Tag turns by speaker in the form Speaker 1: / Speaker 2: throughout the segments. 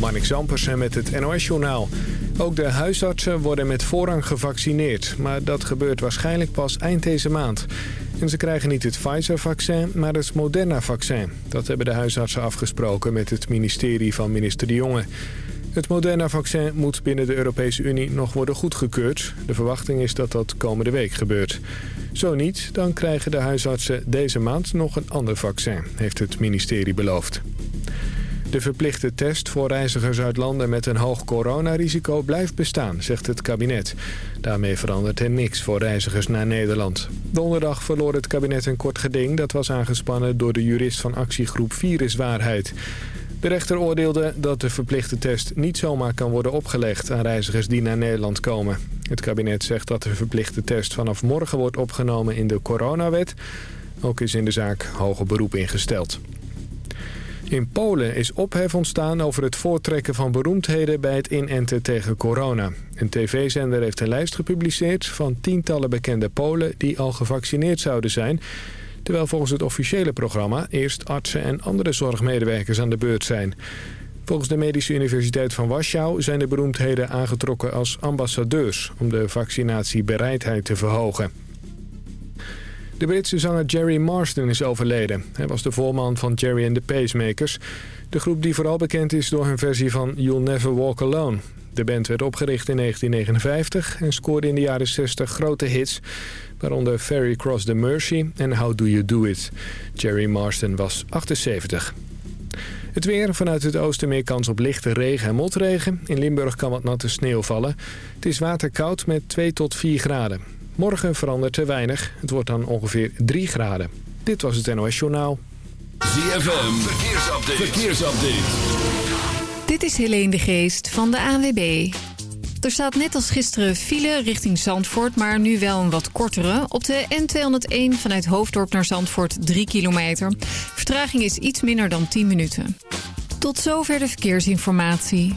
Speaker 1: Marnik Zampersen met het NOS-journaal. Ook de huisartsen worden met voorrang gevaccineerd. Maar dat gebeurt waarschijnlijk pas eind deze maand. En ze krijgen niet het Pfizer-vaccin, maar het Moderna-vaccin. Dat hebben de huisartsen afgesproken met het ministerie van minister De Jonge. Het Moderna-vaccin moet binnen de Europese Unie nog worden goedgekeurd. De verwachting is dat dat komende week gebeurt. Zo niet, dan krijgen de huisartsen deze maand nog een ander vaccin, heeft het ministerie beloofd. De verplichte test voor reizigers uit landen met een hoog coronarisico blijft bestaan, zegt het kabinet. Daarmee verandert er niks voor reizigers naar Nederland. Donderdag verloor het kabinet een kort geding dat was aangespannen door de jurist van actiegroep Viruswaarheid. De rechter oordeelde dat de verplichte test niet zomaar kan worden opgelegd aan reizigers die naar Nederland komen. Het kabinet zegt dat de verplichte test vanaf morgen wordt opgenomen in de coronawet. Ook is in de zaak hoger beroep ingesteld. In Polen is ophef ontstaan over het voortrekken van beroemdheden bij het inenten tegen corona. Een tv-zender heeft een lijst gepubliceerd van tientallen bekende Polen die al gevaccineerd zouden zijn... terwijl volgens het officiële programma eerst artsen en andere zorgmedewerkers aan de beurt zijn. Volgens de Medische Universiteit van Warschau zijn de beroemdheden aangetrokken als ambassadeurs... om de vaccinatiebereidheid te verhogen. De Britse zanger Jerry Marsden is overleden. Hij was de voorman van Jerry and the Pacemakers. De groep die vooral bekend is door hun versie van You'll Never Walk Alone. De band werd opgericht in 1959 en scoorde in de jaren 60 grote hits... waaronder Ferry Cross the Mercy en How Do You Do It. Jerry Marsden was 78. Het weer. Vanuit het oosten meer kans op lichte regen en motregen. In Limburg kan wat natte sneeuw vallen. Het is waterkoud met 2 tot 4 graden. Morgen verandert te weinig. Het wordt dan ongeveer 3 graden. Dit was het NOS Journaal.
Speaker 2: ZFM, verkeersupdate. verkeersupdate.
Speaker 3: Dit is Helene de Geest van de ANWB. Er staat net als gisteren file richting Zandvoort, maar nu wel een wat kortere. Op de N201 vanuit Hoofddorp naar Zandvoort 3 kilometer. Vertraging is iets minder dan 10 minuten. Tot zover de verkeersinformatie.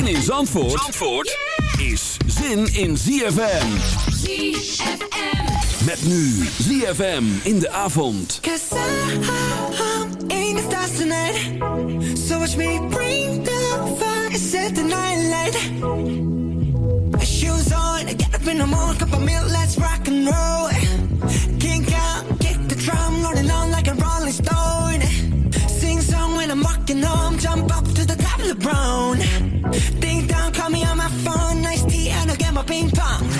Speaker 2: Zin in Zandvoort, Zandvoort is zin in ZFM. ZFM. Met nu ZFM in de avond.
Speaker 4: Cause I'm in the stars tonight. So watch me bring the fire, set the night light. Shoes on, get up in the morning, cup of milk, let's rock and roll. Kink out, kick the drum, rolling on like a rolling stone. Sing song when I'm walking home, jump up to the top of the brown. Ding dong, call me on my phone, nice tea, and I'll get my ping pong.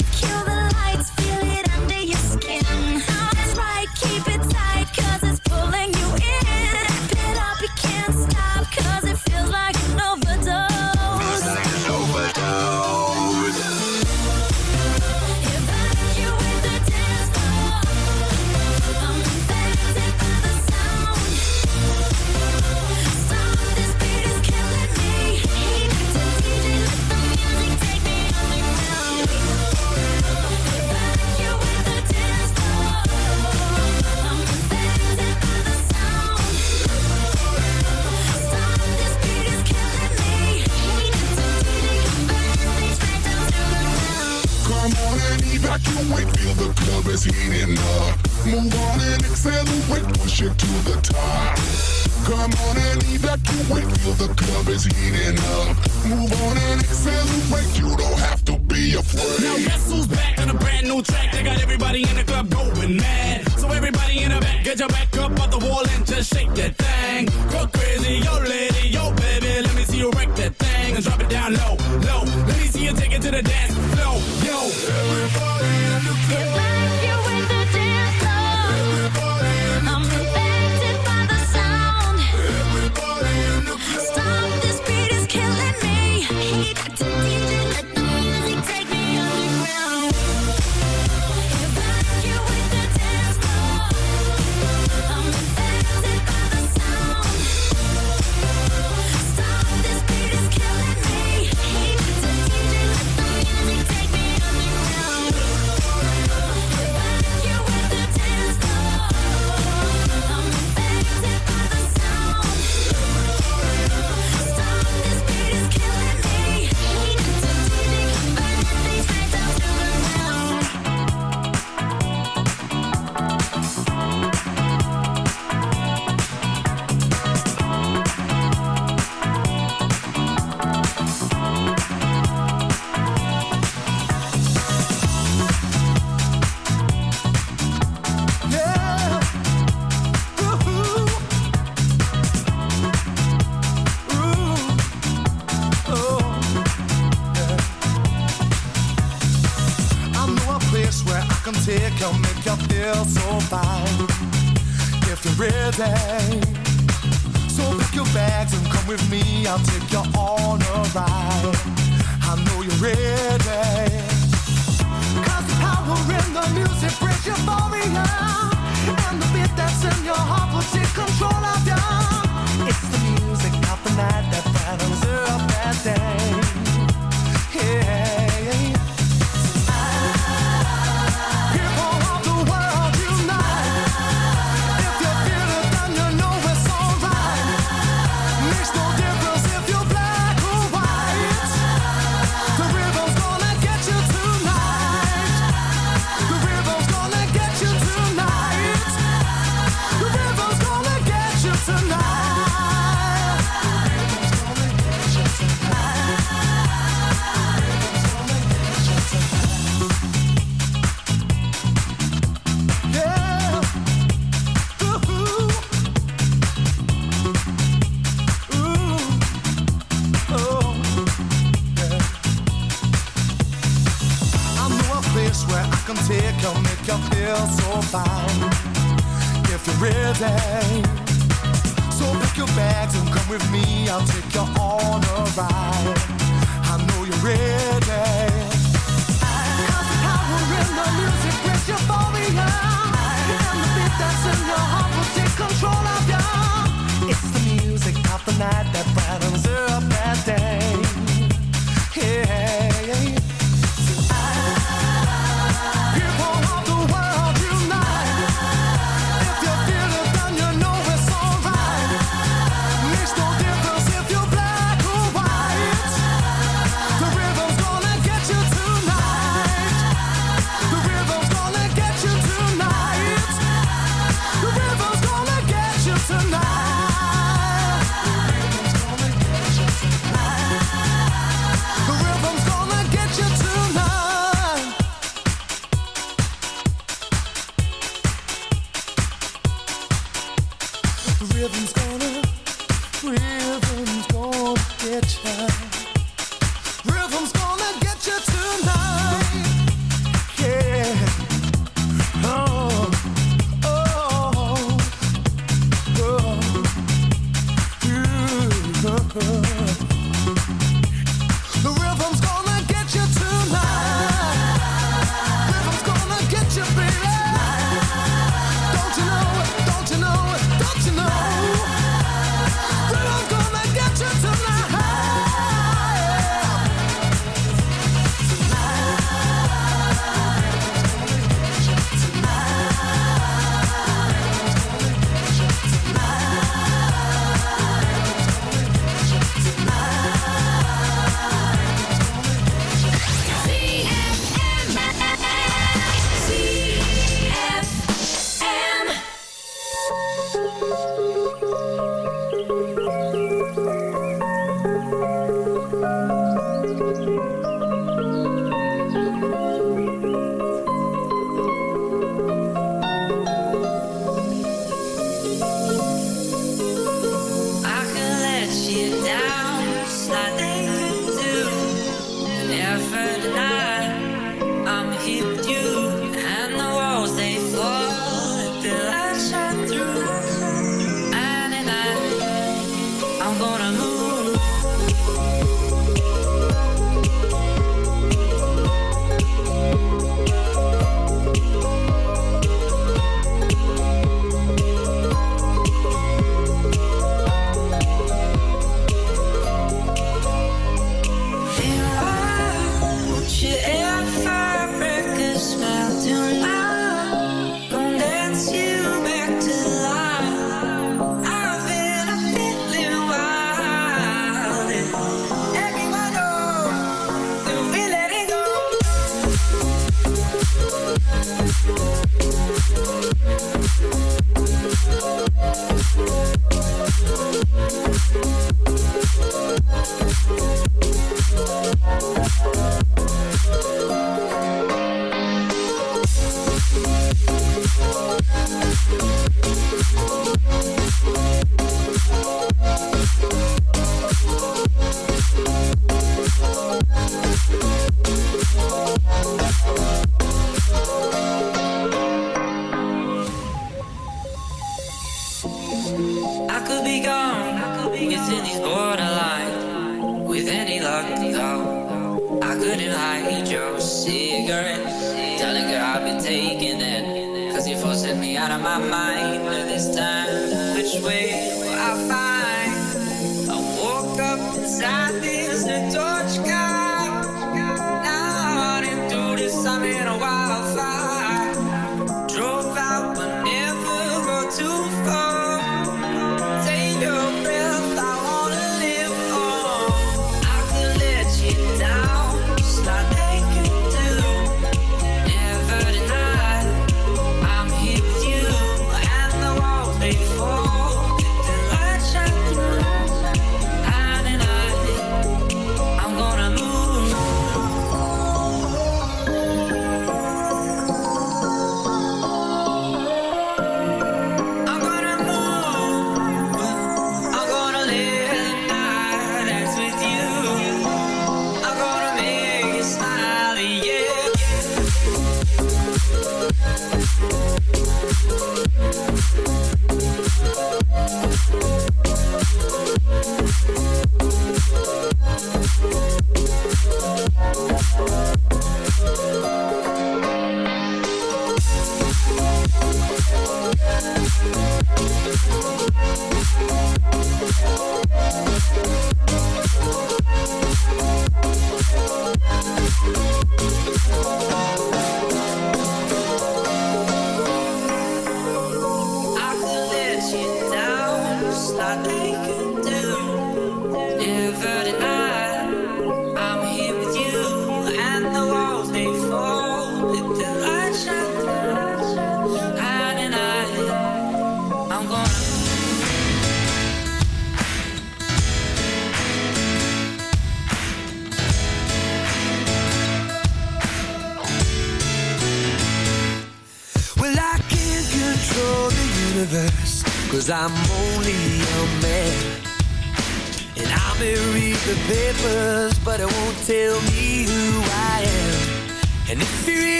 Speaker 5: With me. I'll take you on a ride.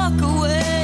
Speaker 6: Walk away.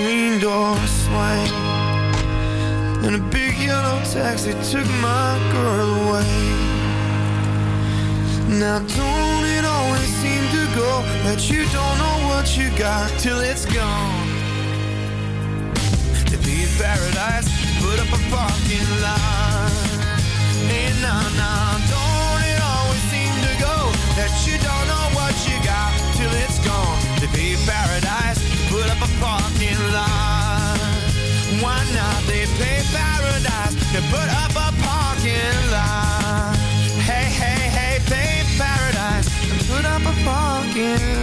Speaker 7: screen door swing. And a big yellow taxi took my girl away. Now don't it always seem to go That you don't know what you got till it's gone? To be a paradise, put up a parking lot. Hey, nah, nah, don't it always seem to go That you They play paradise and put up a parking lot. Hey, hey, hey, play paradise and put up a parking lot.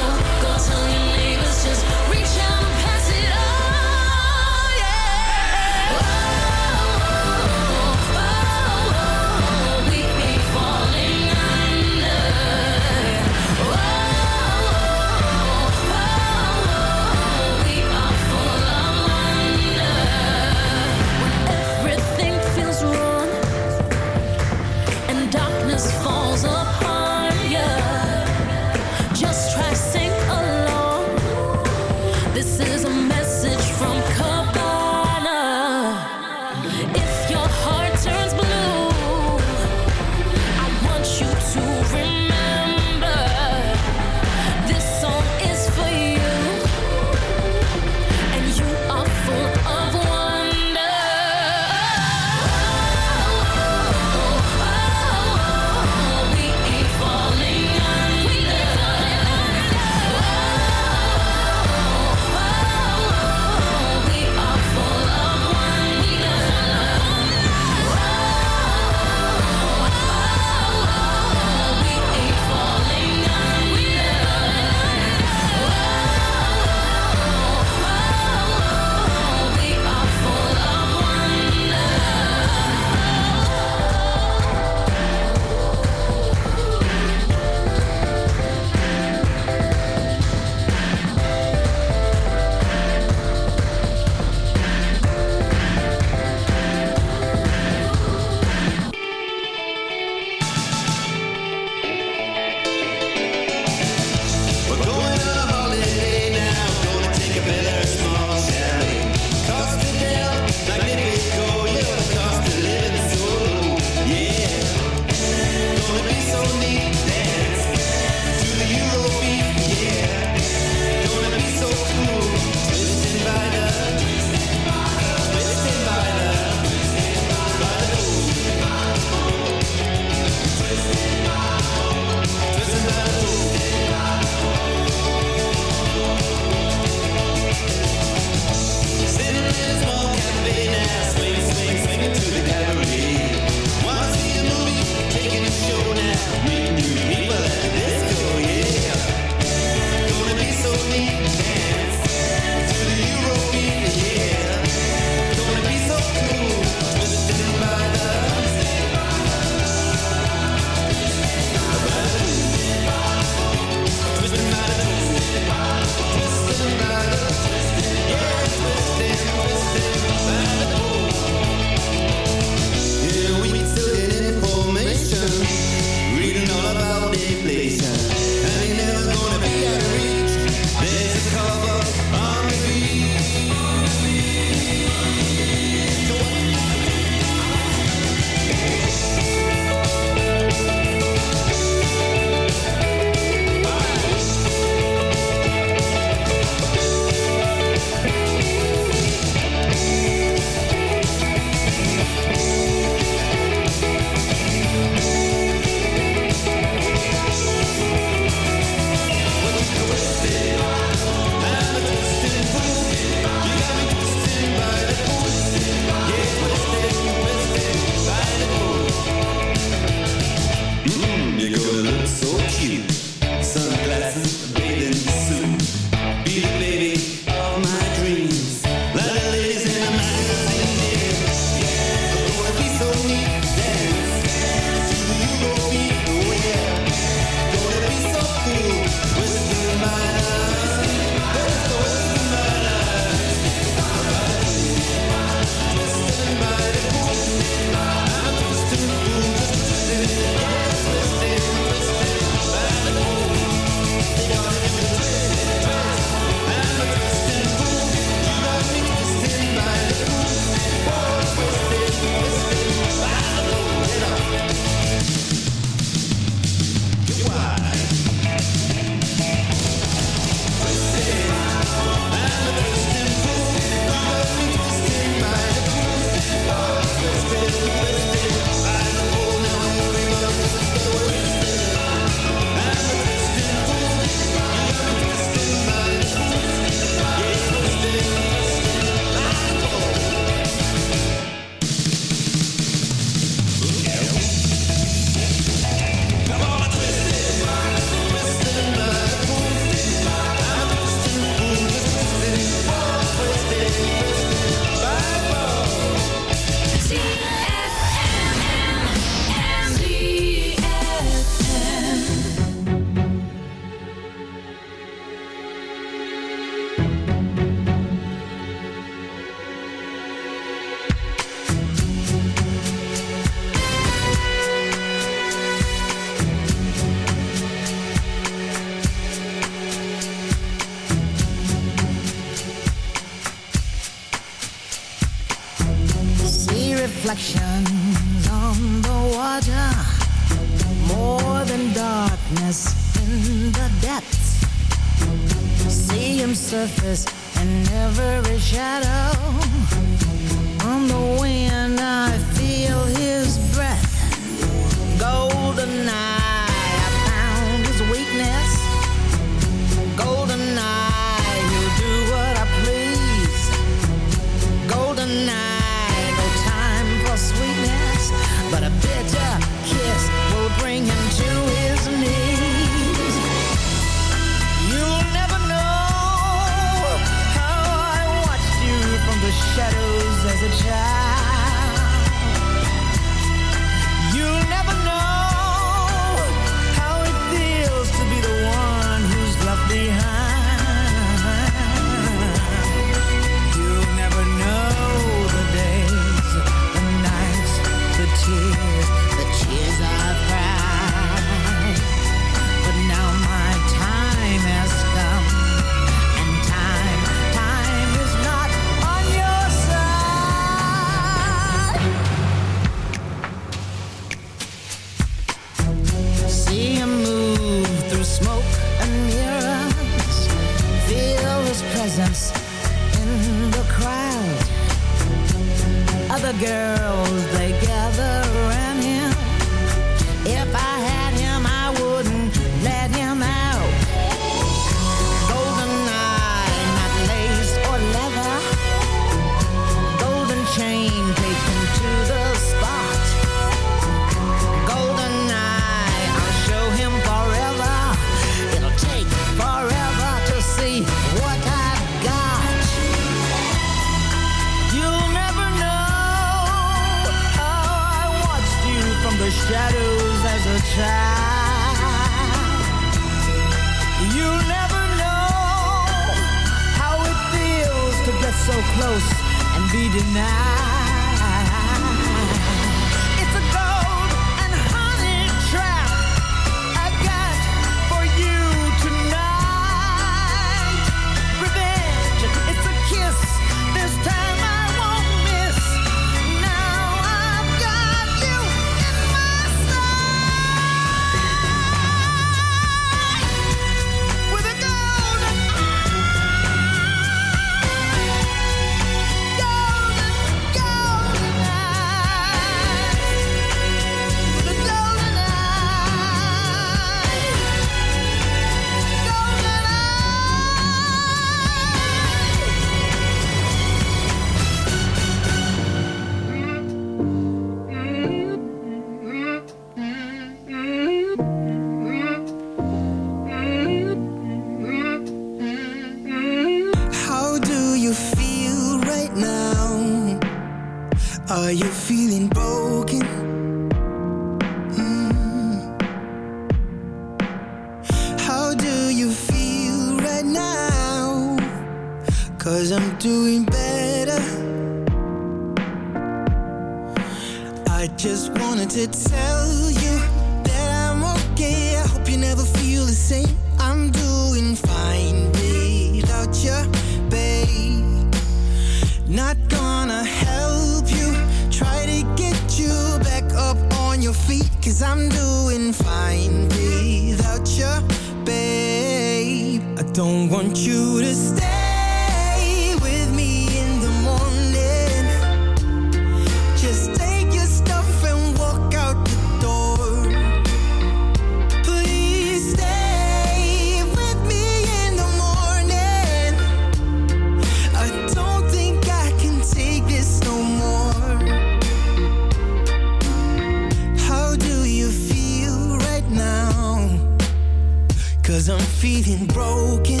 Speaker 8: Feeling broken.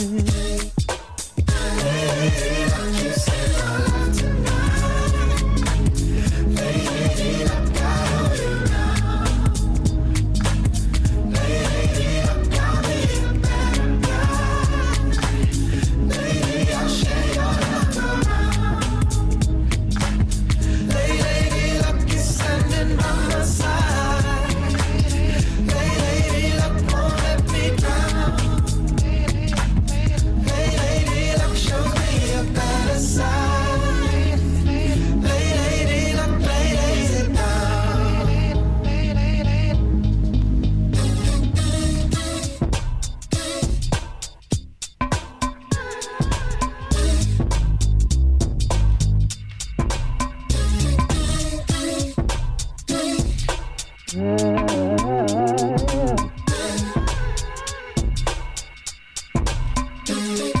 Speaker 7: Thank you.